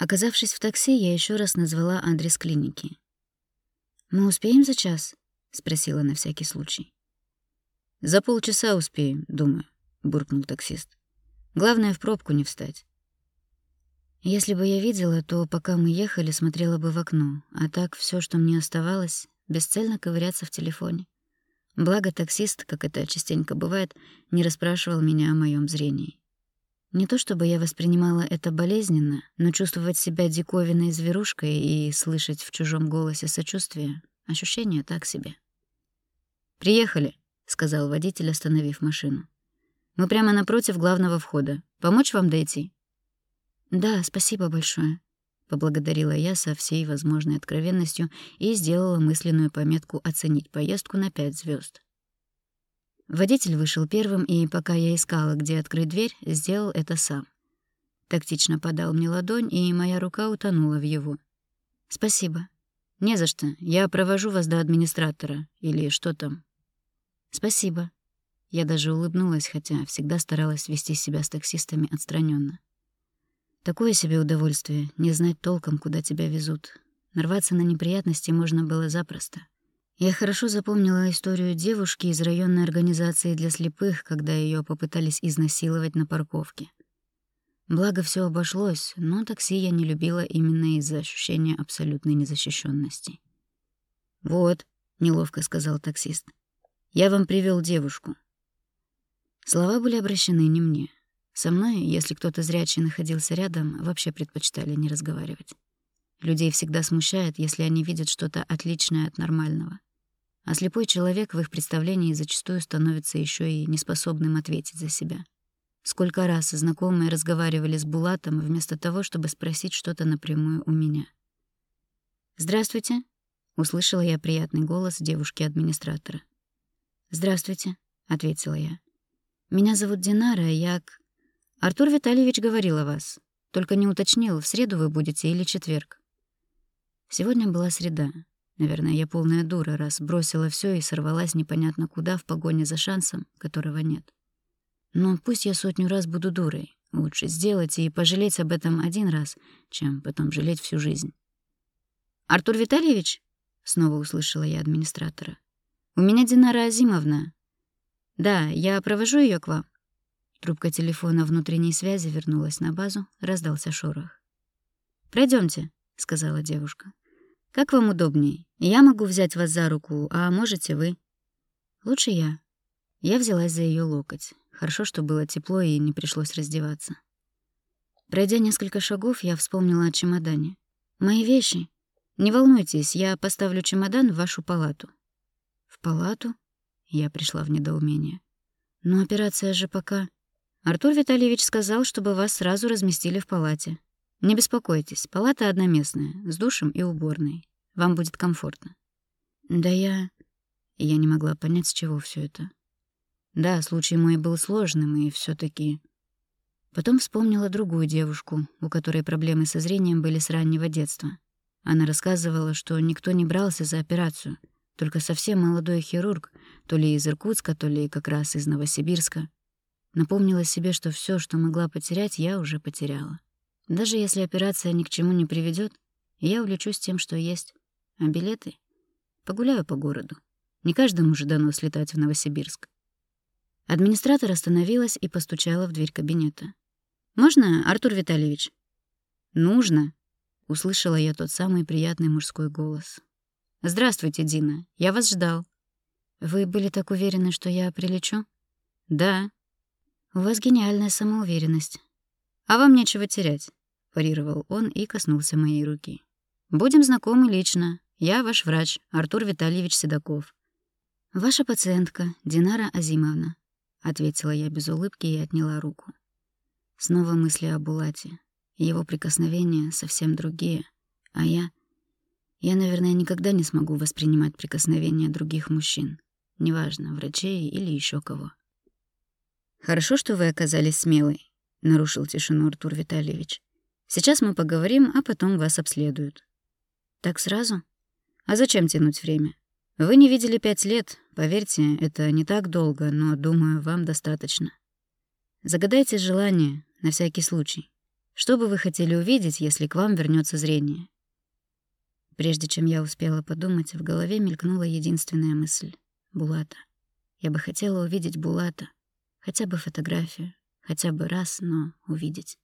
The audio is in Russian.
Оказавшись в такси, я еще раз назвала адрес клиники. «Мы успеем за час?» — спросила на всякий случай. «За полчаса успеем, думаю», — буркнул таксист. «Главное, в пробку не встать». Если бы я видела, то пока мы ехали, смотрела бы в окно, а так все, что мне оставалось, бесцельно ковыряться в телефоне. Благо таксист, как это частенько бывает, не расспрашивал меня о моем зрении. Не то чтобы я воспринимала это болезненно, но чувствовать себя диковинной зверушкой и слышать в чужом голосе сочувствие — ощущение так себе. «Приехали», — сказал водитель, остановив машину. «Мы прямо напротив главного входа. Помочь вам дойти?» «Да, спасибо большое», — поблагодарила я со всей возможной откровенностью и сделала мысленную пометку оценить поездку на пять звезд. Водитель вышел первым, и пока я искала, где открыть дверь, сделал это сам. Тактично подал мне ладонь, и моя рука утонула в его. «Спасибо». «Не за что. Я провожу вас до администратора. Или что там?» «Спасибо». Я даже улыбнулась, хотя всегда старалась вести себя с таксистами отстраненно. Такое себе удовольствие — не знать толком, куда тебя везут. Нарваться на неприятности можно было запросто. Я хорошо запомнила историю девушки из районной организации для слепых, когда ее попытались изнасиловать на парковке. Благо все обошлось, но такси я не любила именно из-за ощущения абсолютной незащищенности. «Вот», — неловко сказал таксист, — «я вам привел девушку». Слова были обращены не мне. Со мной, если кто-то зрячий находился рядом, вообще предпочитали не разговаривать. Людей всегда смущает, если они видят что-то отличное от нормального. А слепой человек в их представлении зачастую становится еще и неспособным ответить за себя. Сколько раз знакомые разговаривали с Булатом вместо того, чтобы спросить что-то напрямую у меня. «Здравствуйте», — услышала я приятный голос девушки-администратора. «Здравствуйте», — ответила я. «Меня зовут Динара, я к...» «Артур Витальевич говорил о вас. Только не уточнил, в среду вы будете или четверг». Сегодня была среда, Наверное, я полная дура, раз бросила все и сорвалась непонятно куда в погоне за шансом, которого нет. Но пусть я сотню раз буду дурой. Лучше сделать и пожалеть об этом один раз, чем потом жалеть всю жизнь. «Артур Витальевич?» — снова услышала я администратора. «У меня Динара Азимовна. Да, я провожу ее к вам». Трубка телефона внутренней связи вернулась на базу, раздался шорох. Пройдемте, сказала девушка. Как вам удобнее? Я могу взять вас за руку, а можете вы. Лучше я. Я взялась за ее локоть. Хорошо, что было тепло и не пришлось раздеваться. Пройдя несколько шагов, я вспомнила о чемодане. Мои вещи. Не волнуйтесь, я поставлю чемодан в вашу палату. В палату? Я пришла в недоумение. Но операция же пока... Артур Витальевич сказал, чтобы вас сразу разместили в палате. Не беспокойтесь, палата одноместная, с душем и уборной. Вам будет комфортно. Да я... Я не могла понять, с чего все это. Да, случай мой был сложным, и все таки Потом вспомнила другую девушку, у которой проблемы со зрением были с раннего детства. Она рассказывала, что никто не брался за операцию, только совсем молодой хирург, то ли из Иркутска, то ли как раз из Новосибирска. Напомнила себе, что все, что могла потерять, я уже потеряла. Даже если операция ни к чему не приведет, я увлечусь тем, что есть. А билеты? Погуляю по городу. Не каждому же дано слетать в Новосибирск. Администратор остановилась и постучала в дверь кабинета. «Можно, Артур Витальевич?» «Нужно», — услышала я тот самый приятный мужской голос. «Здравствуйте, Дина. Я вас ждал». «Вы были так уверены, что я прилечу?» «Да». «У вас гениальная самоуверенность». «А вам нечего терять. — парировал он и коснулся моей руки. «Будем знакомы лично. Я ваш врач, Артур Витальевич Седоков». «Ваша пациентка, Динара Азимовна», — ответила я без улыбки и отняла руку. Снова мысли о Булате. Его прикосновения совсем другие. А я... Я, наверное, никогда не смогу воспринимать прикосновения других мужчин. Неважно, врачей или еще кого. «Хорошо, что вы оказались смелой», — нарушил тишину Артур Витальевич. Сейчас мы поговорим, а потом вас обследуют. Так сразу? А зачем тянуть время? Вы не видели пять лет. Поверьте, это не так долго, но, думаю, вам достаточно. Загадайте желание, на всякий случай. Что бы вы хотели увидеть, если к вам вернется зрение? Прежде чем я успела подумать, в голове мелькнула единственная мысль — Булата. Я бы хотела увидеть Булата, хотя бы фотографию, хотя бы раз, но увидеть.